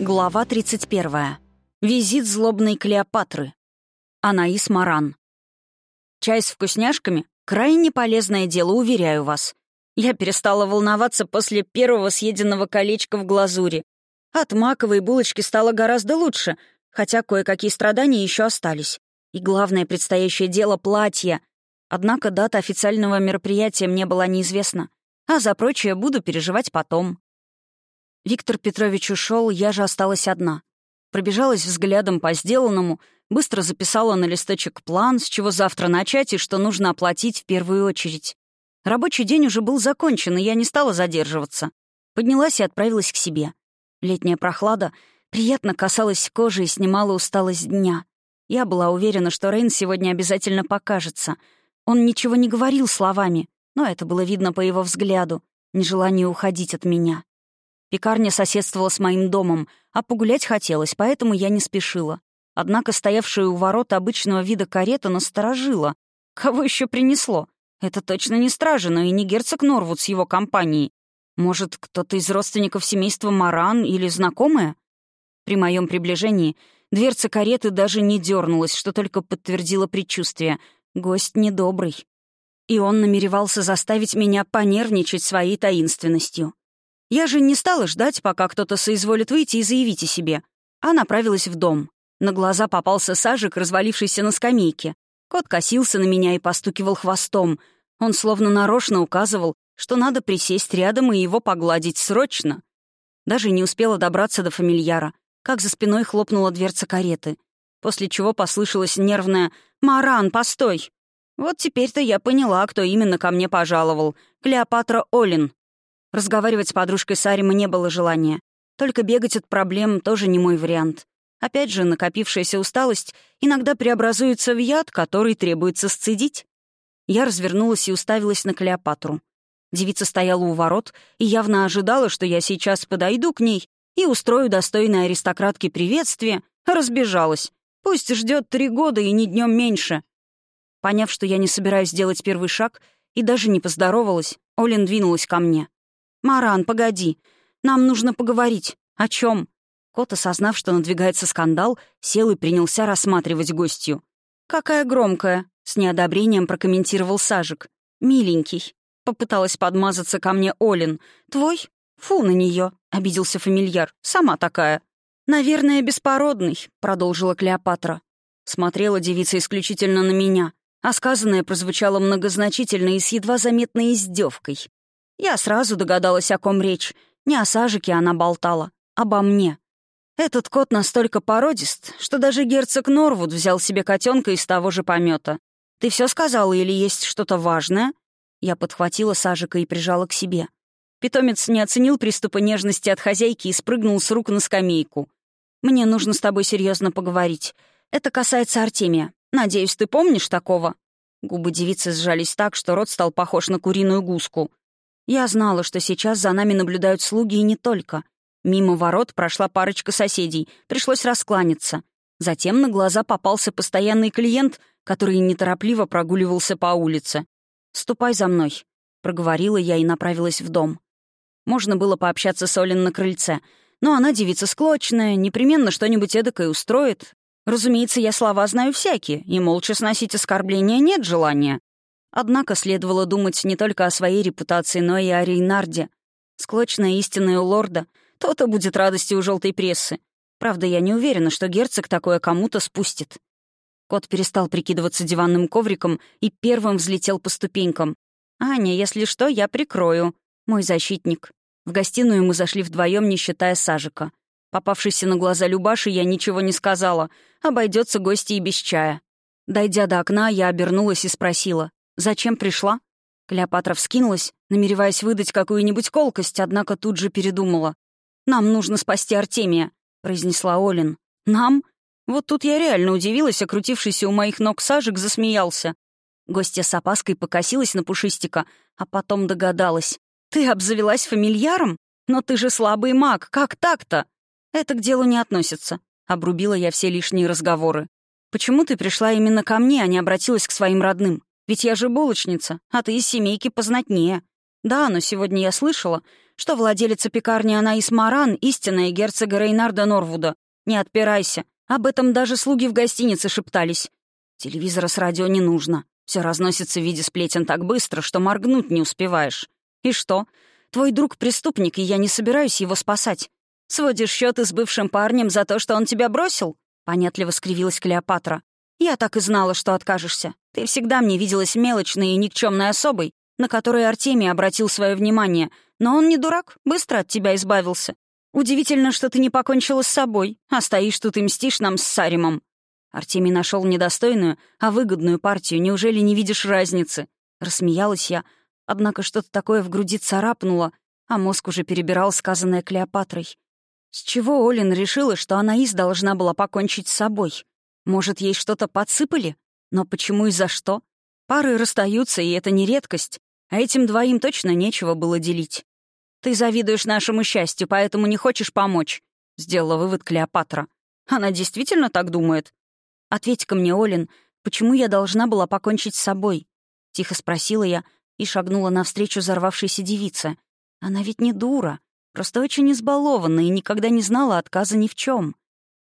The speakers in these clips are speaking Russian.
Глава 31. Визит злобной Клеопатры. Анаис Маран. Чай с вкусняшками — крайне полезное дело, уверяю вас. Я перестала волноваться после первого съеденного колечка в глазури. От маковой булочки стало гораздо лучше, хотя кое-какие страдания еще остались. И главное предстоящее дело — платье. Однако дата официального мероприятия мне была неизвестна, а за прочее буду переживать потом. Виктор Петрович ушел, я же осталась одна. Пробежалась взглядом по сделанному, быстро записала на листочек план, с чего завтра начать и что нужно оплатить в первую очередь. Рабочий день уже был закончен, и я не стала задерживаться. Поднялась и отправилась к себе. Летняя прохлада приятно касалась кожи и снимала усталость дня. Я была уверена, что Рейн сегодня обязательно покажется. Он ничего не говорил словами, но это было видно по его взгляду, нежеланию уходить от меня. Пекарня соседствовала с моим домом, а погулять хотелось, поэтому я не спешила. Однако стоявшая у ворот обычного вида карета насторожила. Кого еще принесло? Это точно не стража, но и не герцог Норвуд с его компанией. Может, кто-то из родственников семейства Маран или знакомая? При моем приближении дверца кареты даже не дернулась, что только подтвердило предчувствие. Гость недобрый. И он намеревался заставить меня понервничать своей таинственностью. Я же не стала ждать, пока кто-то соизволит выйти и заявить о себе, а направилась в дом. На глаза попался сажик, развалившийся на скамейке. Кот косился на меня и постукивал хвостом. Он словно нарочно указывал, что надо присесть рядом и его погладить срочно. Даже не успела добраться до фамильяра, как за спиной хлопнула дверца кареты, после чего послышалось нервное «Маран, постой!». Вот теперь-то я поняла, кто именно ко мне пожаловал. Клеопатра Олин, Разговаривать с подружкой Саримы не было желания. Только бегать от проблем тоже не мой вариант. Опять же, накопившаяся усталость иногда преобразуется в яд, который требуется сцедить. Я развернулась и уставилась на Клеопатру. Девица стояла у ворот и явно ожидала, что я сейчас подойду к ней и устрою достойной аристократке приветствие, разбежалась. Пусть ждет три года и ни днем меньше. Поняв, что я не собираюсь делать первый шаг, и даже не поздоровалась, Олин двинулась ко мне. «Маран, погоди. Нам нужно поговорить. О чем? Кот, осознав, что надвигается скандал, сел и принялся рассматривать гостью. «Какая громкая!» — с неодобрением прокомментировал Сажик. «Миленький». Попыталась подмазаться ко мне Олин. «Твой? Фу на нее, обиделся фамильяр. «Сама такая». «Наверное, беспородный», — продолжила Клеопатра. Смотрела девица исключительно на меня, а сказанное прозвучало многозначительно и с едва заметной издевкой. Я сразу догадалась, о ком речь. Не о Сажике она болтала, обо мне. Этот кот настолько породист, что даже герцог Норвуд взял себе котенка из того же помета. «Ты все сказала или есть что-то важное?» Я подхватила Сажика и прижала к себе. Питомец не оценил приступа нежности от хозяйки и спрыгнул с рук на скамейку. «Мне нужно с тобой серьезно поговорить. Это касается Артемия. Надеюсь, ты помнишь такого?» Губы девицы сжались так, что рот стал похож на куриную гуску. Я знала, что сейчас за нами наблюдают слуги и не только. Мимо ворот прошла парочка соседей, пришлось раскланяться. Затем на глаза попался постоянный клиент, который неторопливо прогуливался по улице. «Ступай за мной», — проговорила я и направилась в дом. Можно было пообщаться с Олин на крыльце, но она девица склочная, непременно что-нибудь эдакое устроит. Разумеется, я слова знаю всякие, и молча сносить оскорбления нет желания. Однако следовало думать не только о своей репутации, но и о Рейнарде. Склочная истинная у лорда, то-то будет радостью у желтой прессы. Правда, я не уверена, что герцог такое кому-то спустит. Кот перестал прикидываться диванным ковриком и первым взлетел по ступенькам. «Аня, если что, я прикрою. Мой защитник». В гостиную мы зашли вдвоем, не считая Сажика. Попавшийся на глаза Любаши я ничего не сказала. Обойдется гости и без чая. Дойдя до окна, я обернулась и спросила. «Зачем пришла?» Клеопатра вскинулась, намереваясь выдать какую-нибудь колкость, однако тут же передумала. «Нам нужно спасти Артемия», — произнесла Олин. «Нам?» Вот тут я реально удивилась, окрутившийся у моих ног сажик засмеялся. Гостья с опаской покосилась на Пушистика, а потом догадалась. «Ты обзавелась фамильяром? Но ты же слабый маг, как так-то?» «Это к делу не относится», — обрубила я все лишние разговоры. «Почему ты пришла именно ко мне, а не обратилась к своим родным? Ведь я же булочница, а ты из семейки познатнее. Да, но сегодня я слышала, что владелица пекарни Анаис Маран — истинная герцога Рейнарда Норвуда. Не отпирайся. Об этом даже слуги в гостинице шептались. Телевизора с радио не нужно. Все разносится в виде сплетен так быстро, что моргнуть не успеваешь. И что? Твой друг — преступник, и я не собираюсь его спасать. Сводишь счеты с бывшим парнем за то, что он тебя бросил?» Понятливо скривилась Клеопатра. «Я так и знала, что откажешься. Ты всегда мне виделась мелочной и никчемной особой, на которой Артемий обратил свое внимание. Но он не дурак, быстро от тебя избавился. Удивительно, что ты не покончила с собой, а стоишь тут и мстишь нам с Саримом». Артемий нашел недостойную, а выгодную партию. Неужели не видишь разницы? Рассмеялась я, однако что-то такое в груди царапнуло, а мозг уже перебирал сказанное Клеопатрой. С чего Олин решила, что Анаис должна была покончить с собой? Может, ей что-то подсыпали? Но почему и за что? Пары расстаются, и это не редкость, а этим двоим точно нечего было делить. «Ты завидуешь нашему счастью, поэтому не хочешь помочь», — сделала вывод Клеопатра. «Она действительно так думает?» «Ответь-ка мне, Олин, почему я должна была покончить с собой?» — тихо спросила я и шагнула навстречу взорвавшейся девице. «Она ведь не дура. Просто очень избалованная и никогда не знала отказа ни в чем.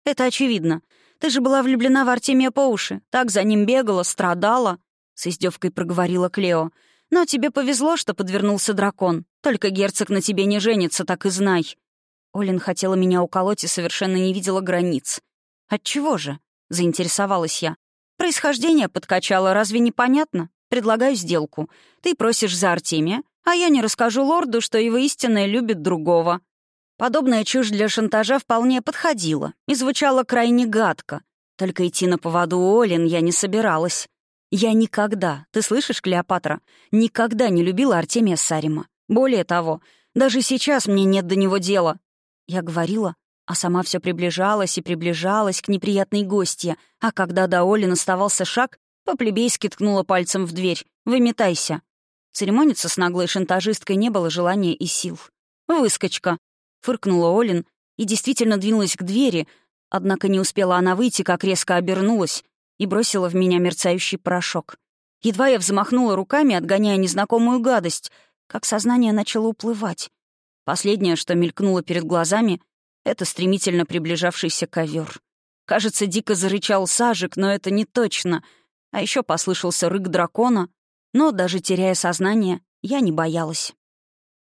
Это очевидно. Ты же была влюблена в Артемия по уши. Так за ним бегала, страдала. С издевкой проговорила Клео. Но тебе повезло, что подвернулся дракон. Только герцог на тебе не женится, так и знай. Олин хотела меня уколоть и совершенно не видела границ. Отчего же? Заинтересовалась я. Происхождение подкачало, разве непонятно? Предлагаю сделку. Ты просишь за Артемия, а я не расскажу лорду, что его истинная любит другого». Подобная чушь для шантажа вполне подходила и звучала крайне гадко. Только идти на поводу Олин я не собиралась. Я никогда, ты слышишь, Клеопатра, никогда не любила Артемия Сарима. Более того, даже сейчас мне нет до него дела. Я говорила, а сама все приближалась и приближалась к неприятной гостье, а когда до Олин оставался шаг, по-плебейски ткнула пальцем в дверь. «Выметайся». Церемониться с наглой шантажисткой не было желания и сил. «Выскочка!» — фыркнула Олин и действительно двинулась к двери, однако не успела она выйти, как резко обернулась и бросила в меня мерцающий порошок. Едва я взмахнула руками, отгоняя незнакомую гадость, как сознание начало уплывать. Последнее, что мелькнуло перед глазами, — это стремительно приближавшийся ковер. Кажется, дико зарычал сажик, но это не точно. А еще послышался рык дракона, но даже теряя сознание, я не боялась.